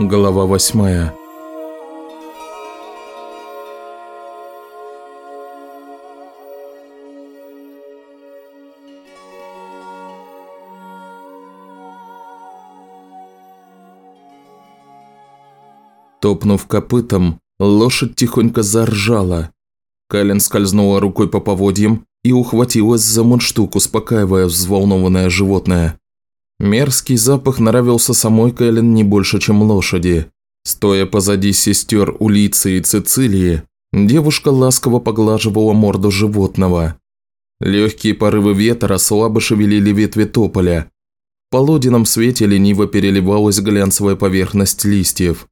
Глава восьмая Топнув копытом, лошадь тихонько заржала. Кэлен скользнула рукой по поводьям и ухватилась за мундштук, успокаивая взволнованное животное. Мерзкий запах нравился самой Кэлен не больше, чем лошади. Стоя позади сестер Улицы и Цицилии, девушка ласково поглаживала морду животного. Легкие порывы ветра слабо шевелили ветви тополя. В полуденном свете лениво переливалась глянцевая поверхность листьев.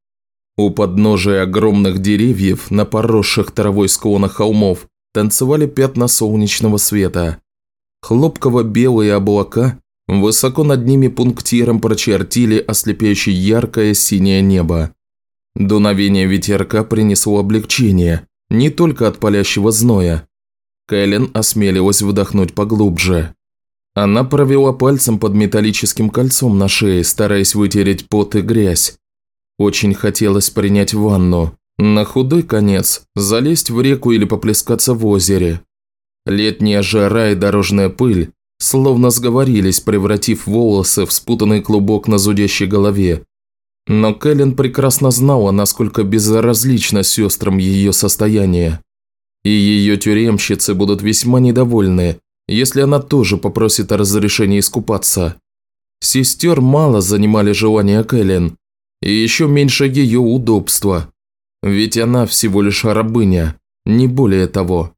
У подножия огромных деревьев, на поросших травой склонах холмов, танцевали пятна солнечного света. Хлопково-белые облака высоко над ними пунктиром прочертили ослепяющее яркое синее небо. Дуновение ветерка принесло облегчение, не только от палящего зноя. Кэлен осмелилась вдохнуть поглубже. Она провела пальцем под металлическим кольцом на шее, стараясь вытереть пот и грязь. Очень хотелось принять ванну. На худой конец залезть в реку или поплескаться в озере. Летняя жара и дорожная пыль словно сговорились, превратив волосы в спутанный клубок на зудящей голове. Но Кэлен прекрасно знала, насколько безразлично сестрам ее состояние. И ее тюремщицы будут весьма недовольны, если она тоже попросит о разрешении искупаться. Сестер мало занимали желания Кэлен, и еще меньше ее удобства. Ведь она всего лишь рабыня, не более того.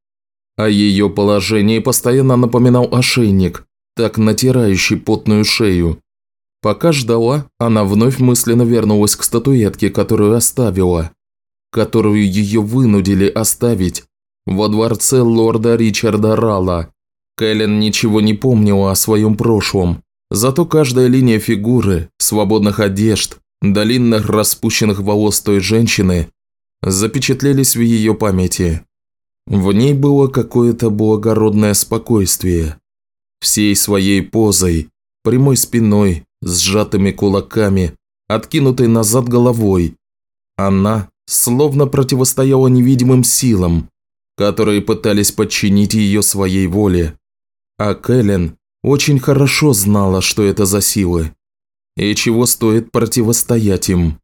О ее положении постоянно напоминал ошейник, так натирающий потную шею. Пока ждала, она вновь мысленно вернулась к статуэтке, которую оставила, которую ее вынудили оставить во дворце лорда Ричарда Рала. Кэлен ничего не помнила о своем прошлом, зато каждая линия фигуры, свободных одежд, длинных распущенных волос той женщины запечатлелись в ее памяти. В ней было какое-то благородное спокойствие. Всей своей позой, прямой спиной, сжатыми кулаками, откинутой назад головой, она словно противостояла невидимым силам, которые пытались подчинить ее своей воле. А Кэлен очень хорошо знала, что это за силы и чего стоит противостоять им.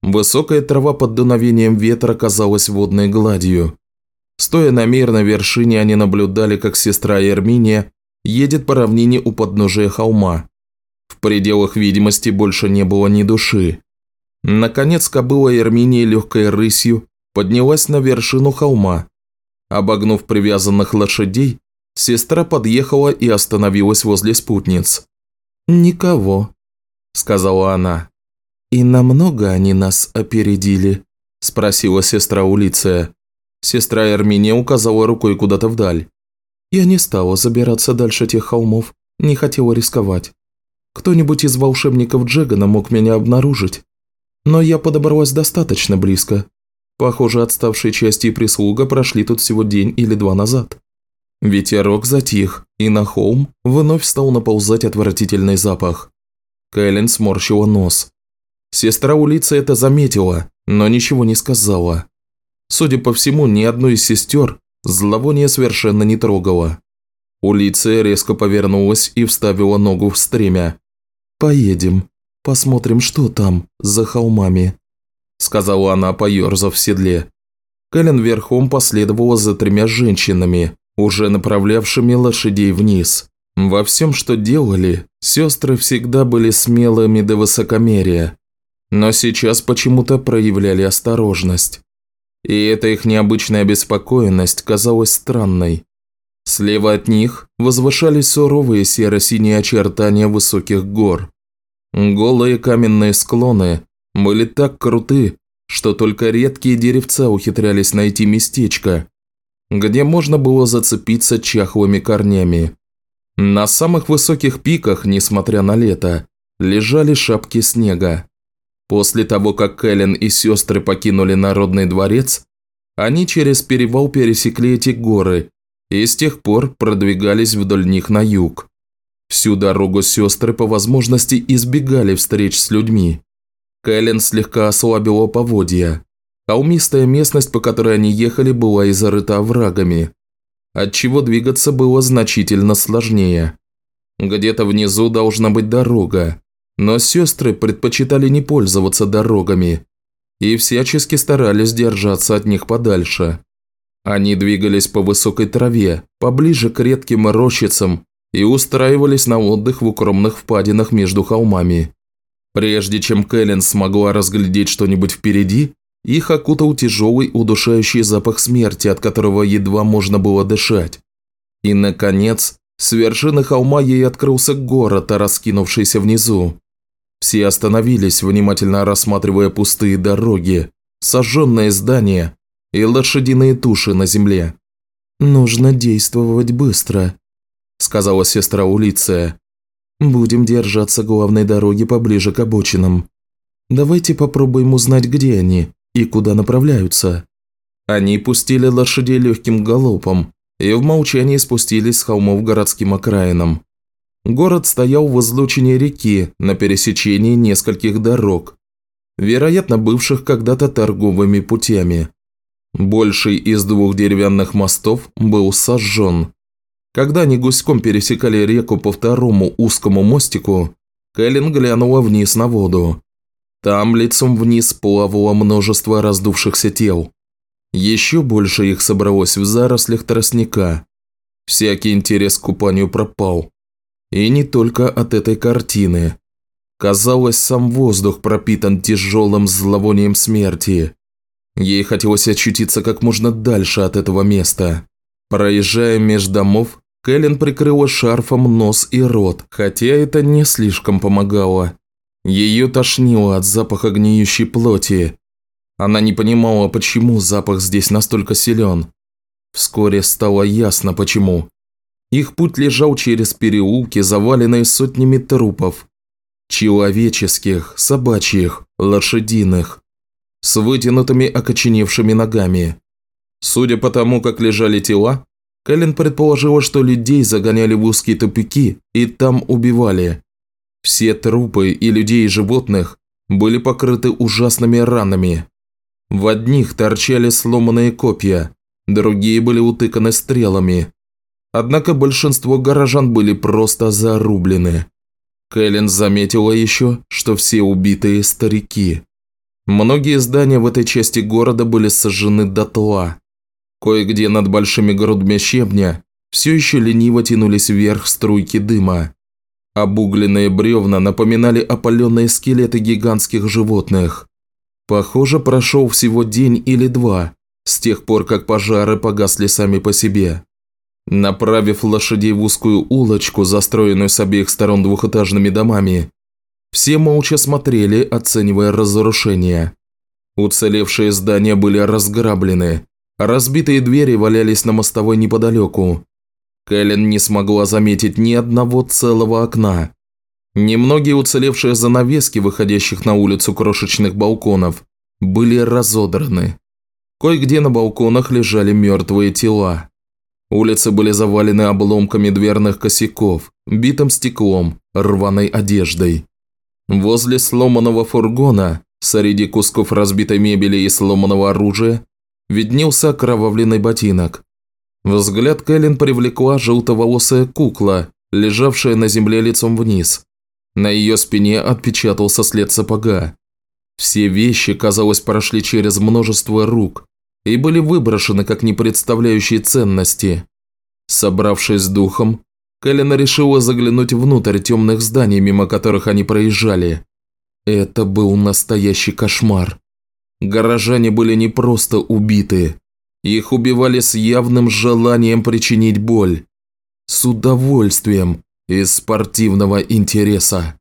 Высокая трава под дуновением ветра казалась водной гладью. Стоя на мирной вершине, они наблюдали, как сестра Эрминия едет по равнине у подножия холма. В пределах видимости больше не было ни души. Наконец кобыла Эрминии легкой рысью поднялась на вершину холма. Обогнув привязанных лошадей, сестра подъехала и остановилась возле спутниц. «Никого», – сказала она. «И намного они нас опередили?» – спросила сестра Улиция. Сестра Эрминия указала рукой куда-то вдаль. Я не стала забираться дальше тех холмов, не хотела рисковать. Кто-нибудь из волшебников Джегана мог меня обнаружить. Но я подобралась достаточно близко. Похоже, отставшие части и прислуга прошли тут всего день или два назад. Ветерок затих, и на холм вновь стал наползать отвратительный запах. Кэлен сморщила нос. Сестра Улица это заметила, но ничего не сказала. Судя по всему, ни одной из сестер зловоние совершенно не трогало. Улиция резко повернулась и вставила ногу в стремя. «Поедем, посмотрим, что там, за холмами», – сказала она, поерзав в седле. Кэлен верхом последовала за тремя женщинами, уже направлявшими лошадей вниз. Во всем, что делали, сестры всегда были смелыми до высокомерия, но сейчас почему-то проявляли осторожность. И эта их необычная обеспокоенность казалась странной. Слева от них возвышались суровые серо-синие очертания высоких гор. Голые каменные склоны были так круты, что только редкие деревца ухитрялись найти местечко, где можно было зацепиться чахлыми корнями. На самых высоких пиках, несмотря на лето, лежали шапки снега. После того, как Кэлен и сестры покинули Народный дворец, они через перевал пересекли эти горы и с тех пор продвигались вдоль них на юг. Всю дорогу сестры по возможности избегали встреч с людьми. Кэлен слегка ослабила поводья. Холмистая местность, по которой они ехали, была изорыта оврагами, отчего двигаться было значительно сложнее. Где-то внизу должна быть дорога, но сестры предпочитали не пользоваться дорогами и всячески старались держаться от них подальше. Они двигались по высокой траве, поближе к редким рощицам и устраивались на отдых в укромных впадинах между холмами. Прежде чем Кэлен смогла разглядеть что-нибудь впереди, их окутал тяжелый удушающий запах смерти, от которого едва можно было дышать. И, наконец, с вершины холма ей открылся город, раскинувшийся внизу. Все остановились, внимательно рассматривая пустые дороги, сожженные здания и лошадиные туши на земле. «Нужно действовать быстро», – сказала сестра Улиция. «Будем держаться главной дороги поближе к обочинам. Давайте попробуем узнать, где они и куда направляются». Они пустили лошадей легким галопом и в молчании спустились с холмов городским окраинам. Город стоял в излучине реки на пересечении нескольких дорог, вероятно, бывших когда-то торговыми путями. Больший из двух деревянных мостов был сожжен. Когда они гуськом пересекали реку по второму узкому мостику, Кэлен глянула вниз на воду. Там лицом вниз плавало множество раздувшихся тел. Еще больше их собралось в зарослях тростника. Всякий интерес к купанию пропал. И не только от этой картины. Казалось, сам воздух пропитан тяжелым зловонием смерти. Ей хотелось очутиться как можно дальше от этого места. Проезжая меж домов, Кэлен прикрыла шарфом нос и рот, хотя это не слишком помогало. Ее тошнило от запаха гниющей плоти. Она не понимала, почему запах здесь настолько силен. Вскоре стало ясно, почему. Их путь лежал через переулки, заваленные сотнями трупов. Человеческих, собачьих, лошадиных. С вытянутыми окоченевшими ногами. Судя по тому, как лежали тела, Кэлен предположила, что людей загоняли в узкие тупики и там убивали. Все трупы и людей и животных были покрыты ужасными ранами. В одних торчали сломанные копья, другие были утыканы стрелами, Однако большинство горожан были просто зарублены. Кэлен заметила еще, что все убитые старики. Многие здания в этой части города были сожжены дотла. Кое-где над большими грудьми щебня все еще лениво тянулись вверх струйки дыма. Обугленные бревна напоминали опаленные скелеты гигантских животных. Похоже, прошел всего день или два, с тех пор, как пожары погасли сами по себе. Направив лошадей в узкую улочку, застроенную с обеих сторон двухэтажными домами, все молча смотрели, оценивая разрушения. Уцелевшие здания были разграблены, разбитые двери валялись на мостовой неподалеку. Кэлен не смогла заметить ни одного целого окна. Немногие уцелевшие занавески, выходящих на улицу крошечных балконов, были разодраны. Кое-где на балконах лежали мертвые тела. Улицы были завалены обломками дверных косяков, битым стеклом, рваной одеждой. Возле сломанного фургона, среди кусков разбитой мебели и сломанного оружия, виднелся окровавленный ботинок. Взгляд Кэлен привлекла желтоволосая кукла, лежавшая на земле лицом вниз. На ее спине отпечатался след сапога. Все вещи, казалось, прошли через множество рук, и были выброшены как не представляющие ценности. Собравшись с духом, Кэлен решила заглянуть внутрь темных зданий, мимо которых они проезжали. Это был настоящий кошмар. Горожане были не просто убиты. Их убивали с явным желанием причинить боль. С удовольствием, из спортивного интереса.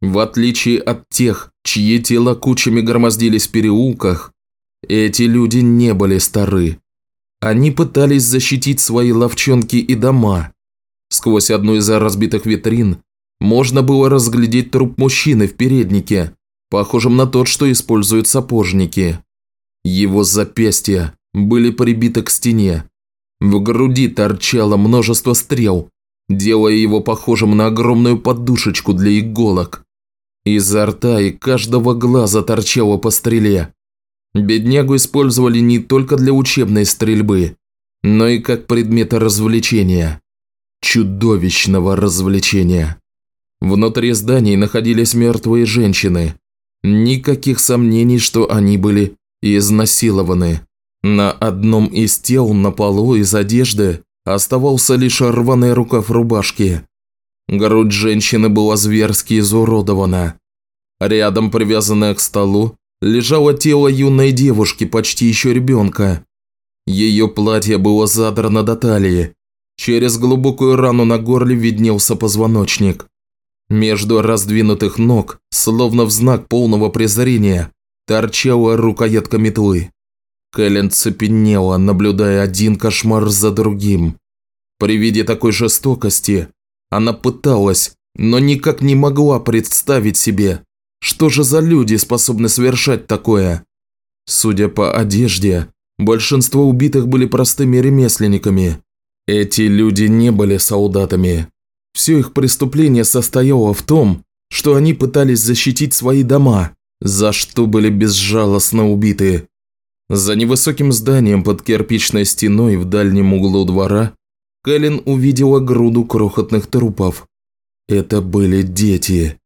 В отличие от тех, чьи тела кучами громоздились в переулках, эти люди не были стары. Они пытались защитить свои ловчонки и дома. Сквозь одну из разбитых витрин можно было разглядеть труп мужчины в переднике, похожем на тот, что используют сапожники. Его запястья были прибиты к стене. В груди торчало множество стрел, делая его похожим на огромную подушечку для иголок. Изо рта и каждого глаза торчало по стреле. Беднягу использовали не только для учебной стрельбы, но и как предмета развлечения. Чудовищного развлечения. Внутри зданий находились мертвые женщины. Никаких сомнений, что они были изнасилованы. На одном из тел на полу из одежды оставался лишь рваный рукав рубашки. Грудь женщины была зверски изуродована. Рядом, привязанная к столу, лежало тело юной девушки, почти еще ребенка. Ее платье было задрано до талии. Через глубокую рану на горле виднелся позвоночник. Между раздвинутых ног, словно в знак полного презрения, торчала рукоятка метлы. Кэлен цепенела, наблюдая один кошмар за другим. При виде такой жестокости она пыталась, но никак не могла представить себе, что же за люди способны совершать такое. Судя по одежде, большинство убитых были простыми ремесленниками. Эти люди не были солдатами. Все их преступление состояло в том, что они пытались защитить свои дома, за что были безжалостно убиты. За невысоким зданием под кирпичной стеной в дальнем углу двора Кэлен увидела груду крохотных трупов. Это были дети.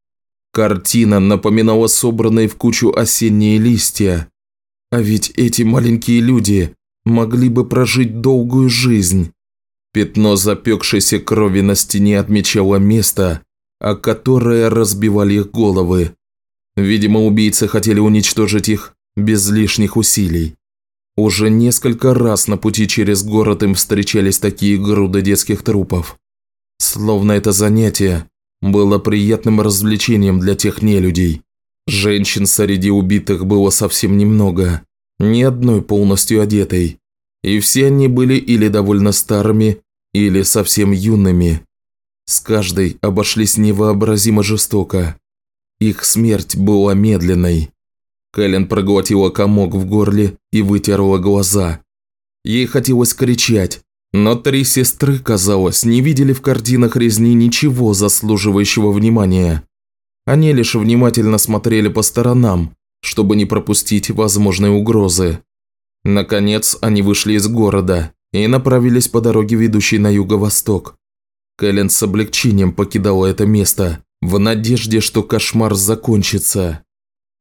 Картина напоминала собранные в кучу осенние листья. А ведь эти маленькие люди могли бы прожить долгую жизнь. Пятно запекшейся крови на стене отмечало место, о которое разбивали их головы. Видимо, убийцы хотели уничтожить их без лишних усилий. Уже несколько раз на пути через город им встречались такие груды детских трупов. Словно это занятие было приятным развлечением для тех нелюдей. Женщин среди убитых было совсем немного, ни одной полностью одетой. И все они были или довольно старыми, или совсем юными. С каждой обошлись невообразимо жестоко. Их смерть была медленной. Кэлен проглотила комок в горле и вытерла глаза. Ей хотелось кричать, но три сестры, казалось, не видели в картинах резни ничего заслуживающего внимания. Они лишь внимательно смотрели по сторонам, чтобы не пропустить возможные угрозы. Наконец, они вышли из города и направились по дороге, ведущей на юго-восток. Кэлен с облегчением покидала это место, в надежде, что кошмар закончится.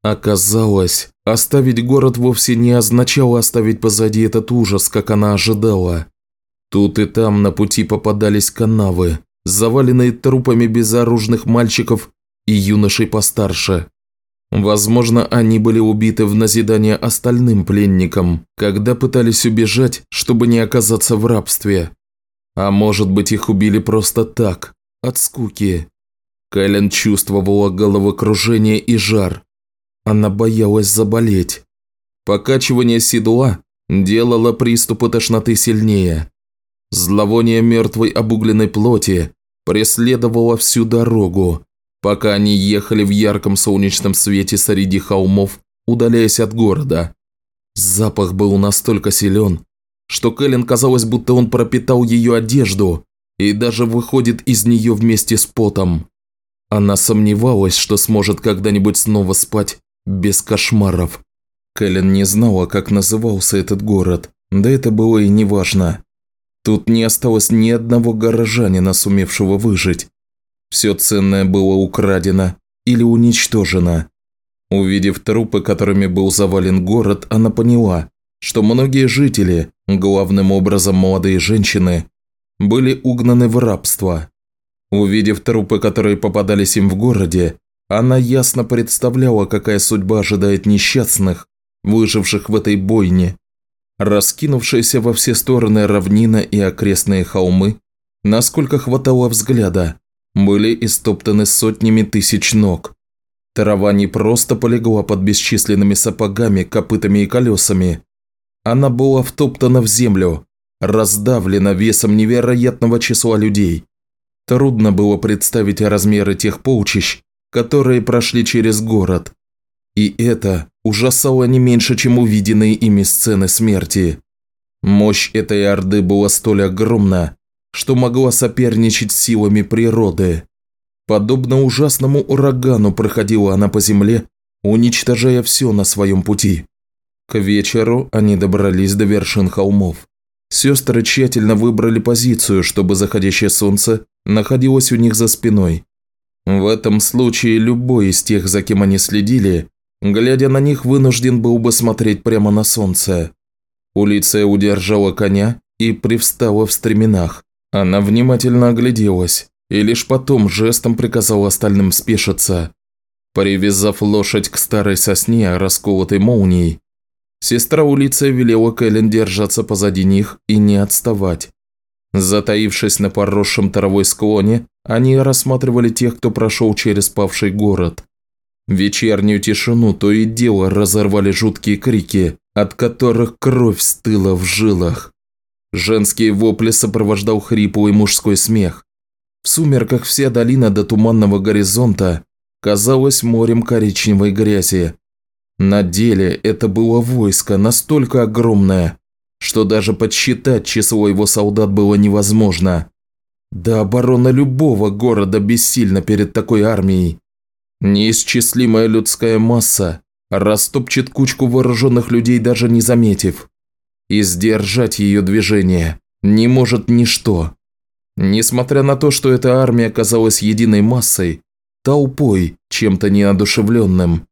Оказалось, оставить город вовсе не означало оставить позади этот ужас, как она ожидала. Тут и там на пути попадались канавы, заваленные трупами безоружных мальчиков и юношей постарше. Возможно, они были убиты в назидание остальным пленникам, когда пытались убежать, чтобы не оказаться в рабстве. А может быть, их убили просто так, от скуки. Кэлен чувствовала головокружение и жар, она боялась заболеть. Покачивание седла делало приступы тошноты сильнее. Зловоние мертвой обугленной плоти преследовало всю дорогу, пока они ехали в ярком солнечном свете среди холмов, удаляясь от города. Запах был настолько силен, что Кэлен казалось, будто он пропитал ее одежду и даже выходит из нее вместе с потом. Она сомневалась, что сможет когда-нибудь снова спать без кошмаров. Кэлен не знала, как назывался этот город, да это было и не важно. Тут не осталось ни одного горожанина, сумевшего выжить. Все ценное было украдено или уничтожено. Увидев трупы, которыми был завален город, она поняла, что многие жители, главным образом молодые женщины, были угнаны в рабство. Увидев трупы, которые попадались им в городе, она ясно представляла, какая судьба ожидает несчастных, выживших в этой бойне. Раскинувшиеся во все стороны равнина и окрестные холмы, насколько хватало взгляда, были истоптаны сотнями тысяч ног. Трава не просто полегла под бесчисленными сапогами, копытами и колесами. Она была втоптана в землю, раздавлена весом невероятного числа людей. Трудно было представить размеры тех полчищ, которые прошли через город. И это ужасало не меньше, чем увиденные ими сцены смерти. Мощь этой орды была столь огромна, что могла соперничать с силами природы. Подобно ужасному урагану проходила она по земле, уничтожая все на своем пути. К вечеру они добрались до вершин холмов. Сестры тщательно выбрали позицию, чтобы заходящее солнце находилось у них за спиной. В этом случае любой из тех, за кем они следили, глядя на них, вынужден был бы смотреть прямо на солнце. Улиция удержала коня и привстала в стременах. Она внимательно огляделась и лишь потом жестом приказала остальным спешиться. Привязав лошадь к старой сосне, расколотой молнией, сестра Улиция велела Кэлен держаться позади них и не отставать. Затаившись на поросшем травой склоне, они рассматривали тех, кто прошел через павший город. Вечернюю тишину то и дело разорвали жуткие крики, от которых кровь стыла в жилах. Женские вопли сопровождал хриплый мужской смех. В сумерках вся долина до туманного горизонта казалась морем коричневой грязи. На деле это было войско настолько огромное, что даже подсчитать число его солдат было невозможно. Да оборона любого города бессильна перед такой армией. Неисчислимая людская масса растопчет кучку вооруженных людей, даже не заметив. И сдержать ее движение не может ничто. Несмотря на то, что эта армия казалась единой массой, толпой, чем-то неодушевленным,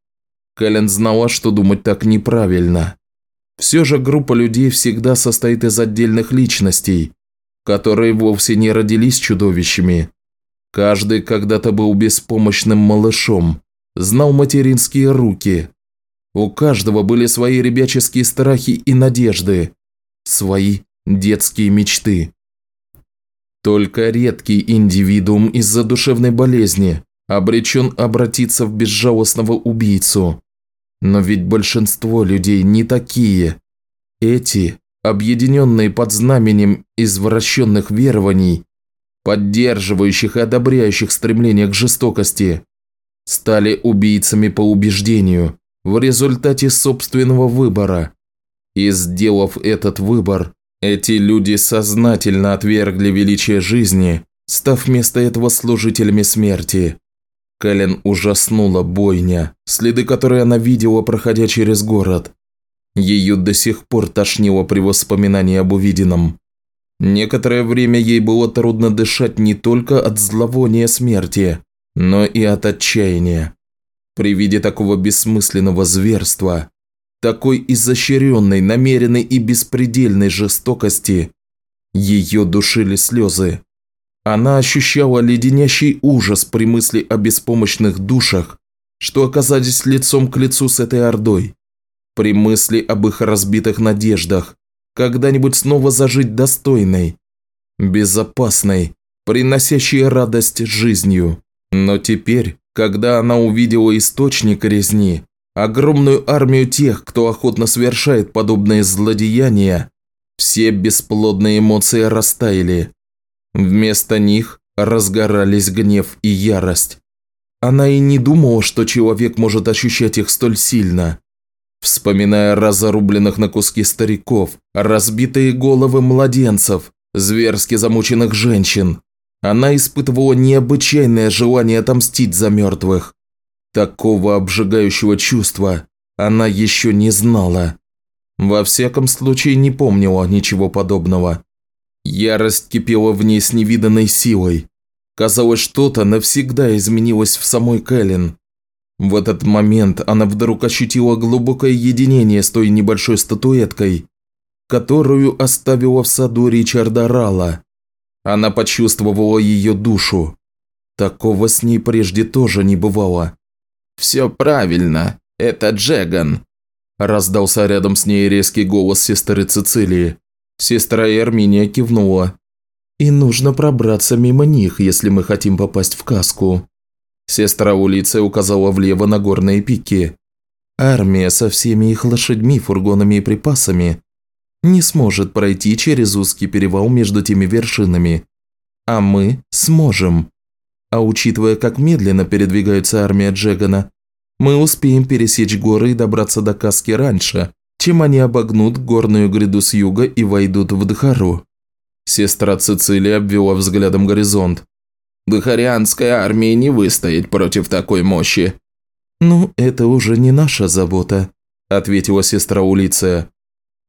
Кэлен знала, что думать так неправильно. Все же группа людей всегда состоит из отдельных личностей, которые вовсе не родились чудовищами. Каждый когда-то был беспомощным малышом, знал материнские руки. У каждого были свои ребяческие страхи и надежды, свои детские мечты. Только редкий индивидуум из-за душевной болезни обречен обратиться в безжалостного убийцу. Но ведь большинство людей не такие. Эти, объединенные под знаменем извращенных верований, поддерживающих и одобряющих стремление к жестокости, стали убийцами по убеждению в результате собственного выбора. И сделав этот выбор, эти люди сознательно отвергли величие жизни, став вместо этого служителями смерти. Кэлен ужаснула бойня, следы которой она видела, проходя через город. Ее до сих пор тошнило при воспоминании об увиденном. Некоторое время ей было трудно дышать не только от зловония смерти, но и от отчаяния. При виде такого бессмысленного зверства, такой изощренной, намеренной и беспредельной жестокости, ее душили слезы. Она ощущала леденящий ужас при мысли о беспомощных душах, что оказались лицом к лицу с этой ордой. При мысли об их разбитых надеждах, когда-нибудь снова зажить достойной, безопасной, приносящей радость жизнью. Но теперь, когда она увидела источник резни, огромную армию тех, кто охотно совершает подобные злодеяния, все бесплодные эмоции растаяли. Вместо них разгорались гнев и ярость. Она и не думала, что человек может ощущать их столь сильно. Вспоминая разорубленных на куски стариков, разбитые головы младенцев, зверски замученных женщин, она испытывала необычайное желание отомстить за мертвых. Такого обжигающего чувства она еще не знала. Во всяком случае не помнила ничего подобного. Ярость кипела в ней с невиданной силой. Казалось, что-то навсегда изменилось в самой Кэлен. В этот момент она вдруг ощутила глубокое единение с той небольшой статуэткой, которую оставила в саду Ричарда Рала. Она почувствовала ее душу. Такого с ней прежде тоже не бывало. «Все правильно, это Джеган», – раздался рядом с ней резкий голос сестры Цицилии. Сестра Эрминия кивнула. «И нужно пробраться мимо них, если мы хотим попасть в каску». Сестра Улиция указала влево на горные пики. «Армия со всеми их лошадьми, фургонами и припасами не сможет пройти через узкий перевал между теми вершинами. А мы сможем. А учитывая, как медленно передвигается армия Джегана, мы успеем пересечь горы и добраться до каски раньше, чем они обогнут горную гряду с юга и войдут в Дхару. Сестра Цицилия обвела взглядом горизонт. Дхарианской армии не выстоять против такой мощи». «Ну, это уже не наша забота», – ответила сестра Улиция.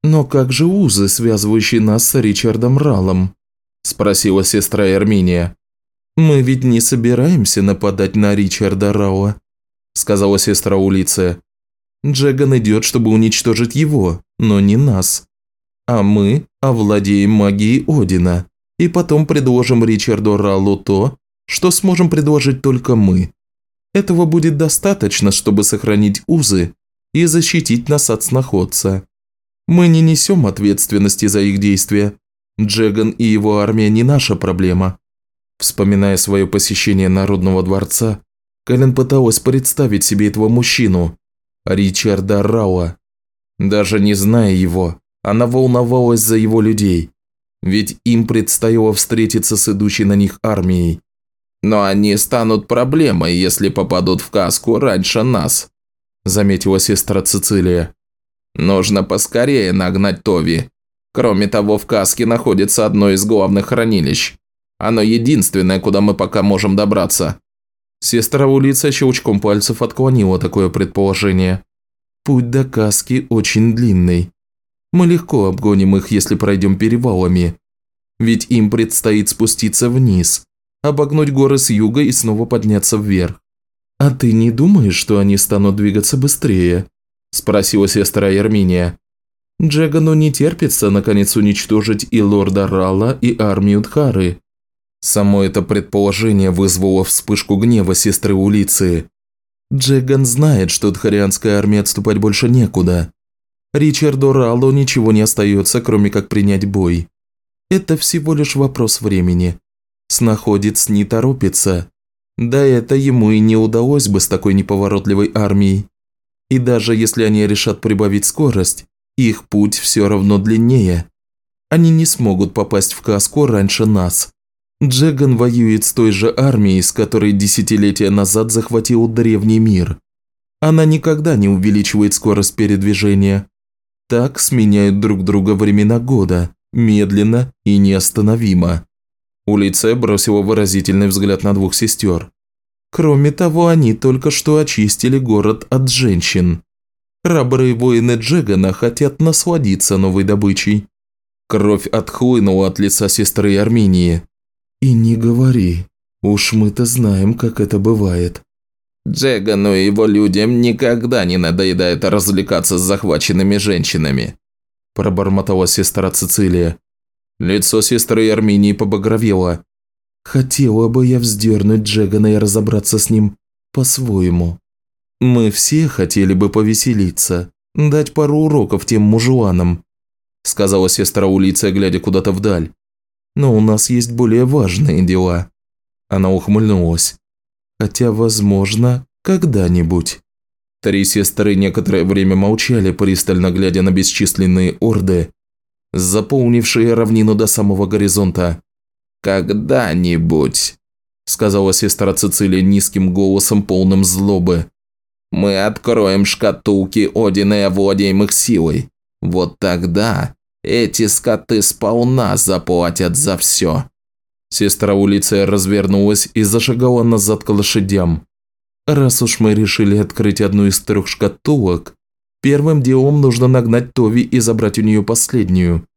«Но как же узы, связывающие нас с Ричардом Ралом?» – спросила сестра Эрминия. «Мы ведь не собираемся нападать на Ричарда Рауа», – сказала сестра Улиция. «Джеган идет, чтобы уничтожить его, но не нас. А мы овладеем магией Одина, и потом предложим Ричарду Ралу то, что сможем предложить только мы. Этого будет достаточно, чтобы сохранить узы и защитить нас от сноходца. Мы не несем ответственности за их действия. Джеган и его армия не наша проблема. Вспоминая свое посещение Народного дворца, Кэлен пыталась представить себе этого мужчину, Ричарда Рауа. Даже не зная его, она волновалась за его людей, ведь им предстояло встретиться с идущей на них армией. Но они станут проблемой, если попадут в каску раньше нас», – заметила сестра Цицилия. «Нужно поскорее нагнать Тови. Кроме того, в каске находится одно из главных хранилищ. Оно единственное, куда мы пока можем добраться». Сестра Улица щелчком пальцев отклонила такое предположение. «Путь до каски очень длинный. Мы легко обгоним их, если пройдем перевалами. Ведь им предстоит спуститься вниз, обогнуть горы с юга и снова подняться вверх. «А ты не думаешь, что они станут двигаться быстрее?» – спросила сестра Ерминия. Джегану не терпится, наконец, уничтожить и лорда Рала, и армию Дхары. Само это предположение вызвало вспышку гнева сестры Улиции. Джеган знает, что дхарианская армия отступать больше некуда. Ричарду Ралу ничего не остается, кроме как принять бой. Это всего лишь вопрос времени. Снаходец не торопится. Да это ему и не удалось бы с такой неповоротливой армией. И даже если они решат прибавить скорость, их путь все равно длиннее. Они не смогут попасть в каску раньше нас. Джеган воюет с той же армией, с которой десятилетия назад захватил древний мир. Она никогда не увеличивает скорость передвижения. Так сменяют друг друга времена года, медленно и неостановимо. Улица бросила выразительный взгляд на двух сестер. Кроме того, они только что очистили город от женщин. Храбрые воины Джегана хотят насладиться новой добычей. Кровь отхлынула от лица сестры Армении. «И не говори. Уж мы-то знаем, как это бывает». Джегану и его людям никогда не надоедает развлекаться с захваченными женщинами», – пробормотала сестра Цицилия. Лицо сестры Армении побагровело. Хотела бы я вздернуть Джегана и разобраться с ним по-своему. Мы все хотели бы повеселиться, дать пару уроков тем мужуанам, сказала сестра Улиция, глядя куда-то вдаль. Но у нас есть более важные дела. Она ухмыльнулась. Хотя, возможно, когда-нибудь. Три сестры некоторое время молчали, пристально глядя на бесчисленные орды, заполнившие равнину до самого горизонта. «Когда-нибудь», – сказала сестра Цицилия низким голосом, полным злобы. «Мы откроем шкатулки Одина и овладеем их силой. Вот тогда эти скоты сполна заплатят за все». Сестра Улиция развернулась и зашагала назад к лошадям. «Раз уж мы решили открыть одну из трех шкатулок, Первым делом нужно нагнать Тови и забрать у нее последнюю.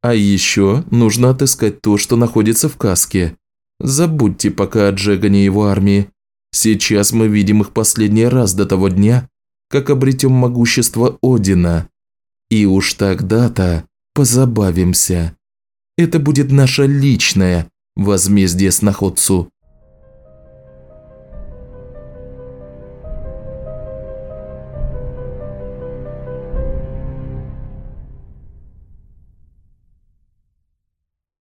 А еще нужно отыскать то, что находится в каске. Забудьте пока о Джегане и его армии. Сейчас мы видим их последний раз до того дня, как обретем могущество Одина. И уж тогда-то позабавимся. Это будет наше личное возмездие сноходцу.